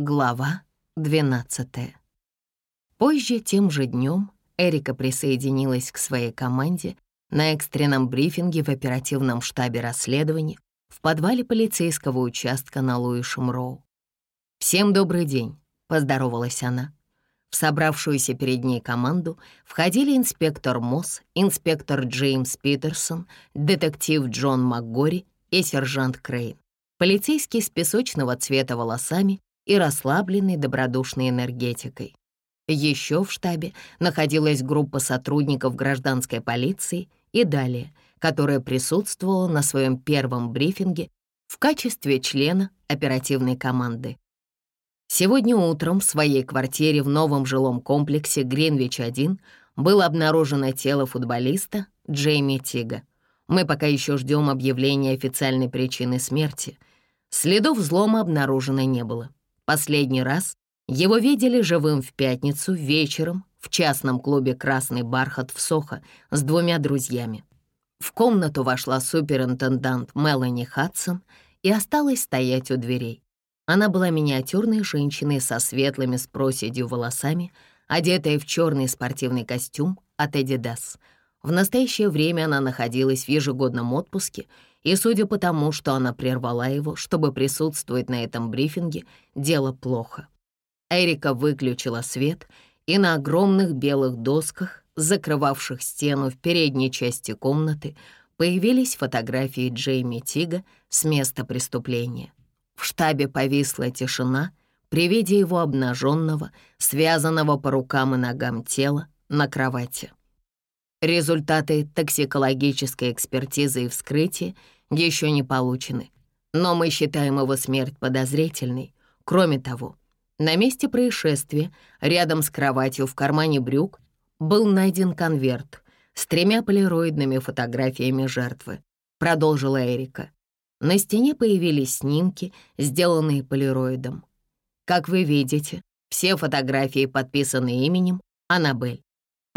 Глава 12 Позже, тем же днем, Эрика присоединилась к своей команде на экстренном брифинге в оперативном штабе расследований в подвале полицейского участка на Луишем-Роу. «Всем добрый день», — поздоровалась она. В собравшуюся перед ней команду входили инспектор Мосс, инспектор Джеймс Питерсон, детектив Джон МакГори и сержант Крейн. Полицейский с песочного цвета волосами и расслабленной добродушной энергетикой. Еще в штабе находилась группа сотрудников гражданской полиции и далее, которая присутствовала на своем первом брифинге в качестве члена оперативной команды. Сегодня утром в своей квартире в новом жилом комплексе Гринвич-1 было обнаружено тело футболиста Джейми Тига. Мы пока еще ждем объявления официальной причины смерти. Следов взлома обнаружено не было. Последний раз его видели живым в пятницу вечером в частном клубе «Красный бархат» в Сохо с двумя друзьями. В комнату вошла суперинтендант Мелани Хадсон и осталась стоять у дверей. Она была миниатюрной женщиной со светлыми с проседью волосами, одетая в черный спортивный костюм от Adidas. В настоящее время она находилась в ежегодном отпуске, и, судя по тому, что она прервала его, чтобы присутствовать на этом брифинге, дело плохо. Эрика выключила свет, и на огромных белых досках, закрывавших стену в передней части комнаты, появились фотографии Джейми Тига с места преступления. В штабе повисла тишина при виде его обнаженного, связанного по рукам и ногам тела на кровати. Результаты токсикологической экспертизы и вскрытия еще не получены, но мы считаем его смерть подозрительной. Кроме того, на месте происшествия, рядом с кроватью в кармане брюк, был найден конверт с тремя полироидными фотографиями жертвы, продолжила Эрика. На стене появились снимки, сделанные полироидом. Как вы видите, все фотографии подписаны именем Аннабель,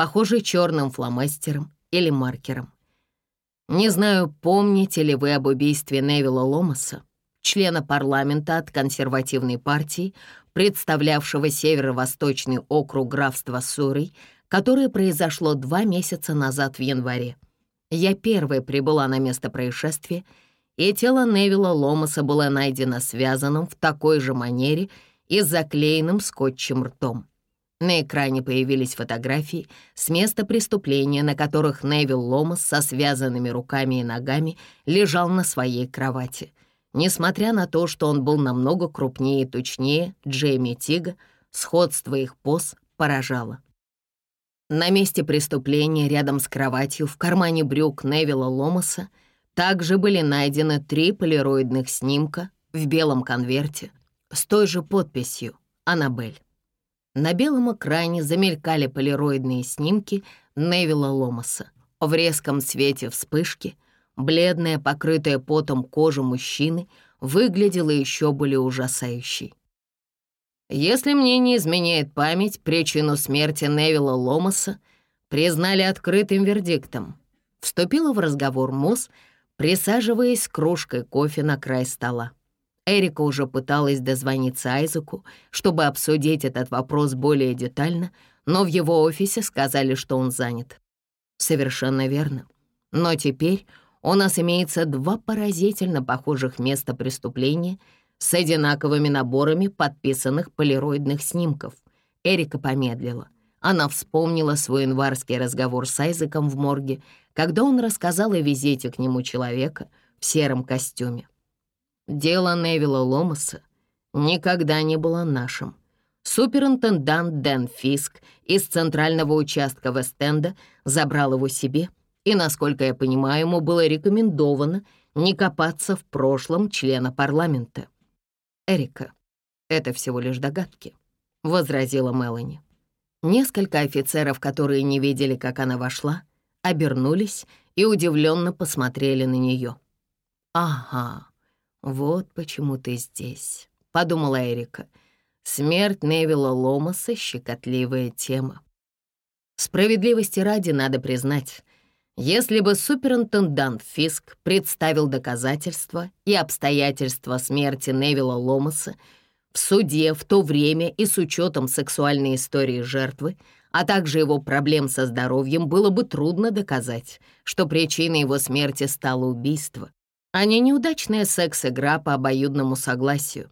похожей черным фломастером или маркером. Не знаю, помните ли вы об убийстве Невилла Ломаса, члена парламента от консервативной партии, представлявшего северо-восточный округ графства Сурой, которое произошло два месяца назад в январе. Я первой прибыла на место происшествия и тело Невилла Ломаса было найдено связанным в такой же манере и заклеенным скотчем ртом. На экране появились фотографии с места преступления, на которых Невил Ломас со связанными руками и ногами лежал на своей кровати. Несмотря на то, что он был намного крупнее и тучнее Джейми Тига, сходство их поз поражало. На месте преступления рядом с кроватью в кармане брюк Невилла Ломаса также были найдены три полироидных снимка в белом конверте с той же подписью «Аннабель». На белом экране замелькали полироидные снимки Невилла Ломаса. В резком свете вспышки бледная, покрытая потом кожа мужчины выглядела еще более ужасающей. Если мне не изменяет память, причину смерти Невилла Ломаса признали открытым вердиктом. Вступила в разговор Мосс, присаживаясь с кружкой кофе на край стола. Эрика уже пыталась дозвониться Айзеку, чтобы обсудить этот вопрос более детально, но в его офисе сказали, что он занят. Совершенно верно. Но теперь у нас имеется два поразительно похожих места преступления с одинаковыми наборами подписанных полироидных снимков. Эрика помедлила. Она вспомнила свой январский разговор с Айзеком в морге когда он рассказал о визите к нему человека в сером костюме. Дело Невилла Ломаса никогда не было нашим. Суперинтендант Дэн Фиск из центрального участка Вестенда забрал его себе, и, насколько я понимаю, ему было рекомендовано не копаться в прошлом члена парламента. «Эрика, это всего лишь догадки», — возразила Мелани. Несколько офицеров, которые не видели, как она вошла, обернулись и удивленно посмотрели на нее. «Ага, вот почему ты здесь», — подумала Эрика. «Смерть Невилла Ломаса — щекотливая тема. Справедливости ради надо признать, если бы суперинтендант Фиск представил доказательства и обстоятельства смерти Невилла Ломаса, В суде в то время и с учетом сексуальной истории жертвы, а также его проблем со здоровьем, было бы трудно доказать, что причиной его смерти стало убийство, а не неудачная секс-игра по обоюдному согласию.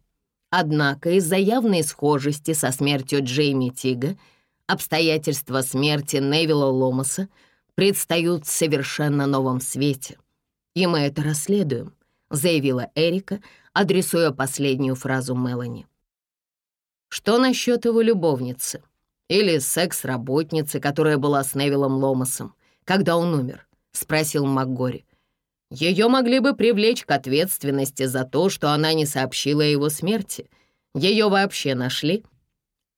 Однако из-за явной схожести со смертью Джейми Тига обстоятельства смерти Невилла Ломаса предстают в совершенно новом свете. И мы это расследуем, заявила Эрика, адресуя последнюю фразу Мелани. Что насчет его любовницы? Или секс-работницы, которая была с Невиллом Ломасом, когда он умер? Спросил МакГори. Ее могли бы привлечь к ответственности за то, что она не сообщила о его смерти. Ее вообще нашли?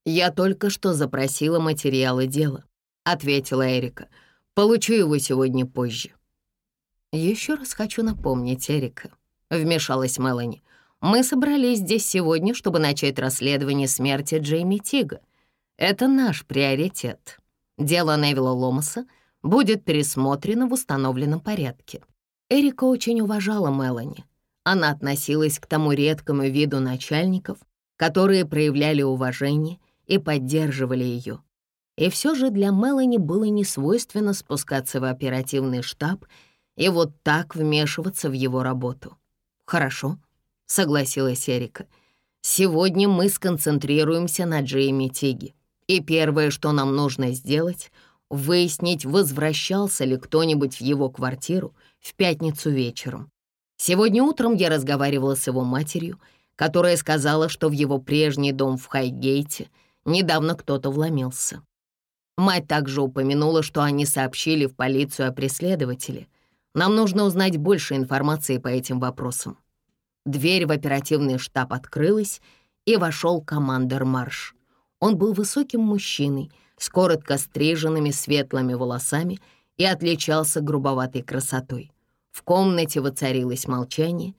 Я только что запросила материалы дела, ответила Эрика. Получу его сегодня позже. Еще раз хочу напомнить, Эрика, вмешалась Мелани. Мы собрались здесь сегодня, чтобы начать расследование смерти Джейми Тига. Это наш приоритет. Дело Невилла Ломаса будет пересмотрено в установленном порядке. Эрика очень уважала Мелани. Она относилась к тому редкому виду начальников, которые проявляли уважение и поддерживали ее. И все же для Мелани было несвойственно спускаться в оперативный штаб и вот так вмешиваться в его работу. «Хорошо», — согласилась Эрика. «Сегодня мы сконцентрируемся на Джейми Тиги. И первое, что нам нужно сделать, выяснить, возвращался ли кто-нибудь в его квартиру в пятницу вечером. Сегодня утром я разговаривала с его матерью, которая сказала, что в его прежний дом в Хайгейте недавно кто-то вломился. Мать также упомянула, что они сообщили в полицию о преследователе. Нам нужно узнать больше информации по этим вопросам. Дверь в оперативный штаб открылась, и вошел командир Марш. Он был высоким мужчиной с коротко стриженными светлыми волосами и отличался грубоватой красотой. В комнате воцарилось молчание.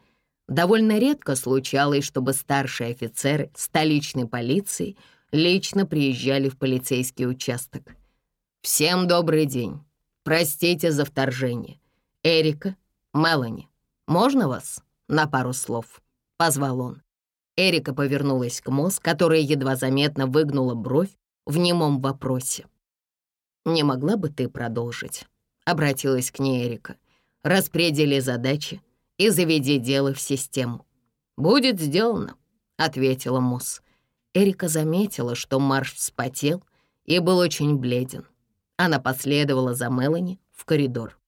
Довольно редко случалось, чтобы старшие офицеры столичной полиции лично приезжали в полицейский участок. «Всем добрый день. Простите за вторжение. Эрика, Мелани, можно вас на пару слов?» — позвал он. Эрика повернулась к Мосс, которая едва заметно выгнула бровь в немом вопросе. «Не могла бы ты продолжить?» — обратилась к ней Эрика. «Распредели задачи и заведи дело в систему». «Будет сделано», — ответила Мосс. Эрика заметила, что Марш вспотел и был очень бледен. Она последовала за Мелани в коридор.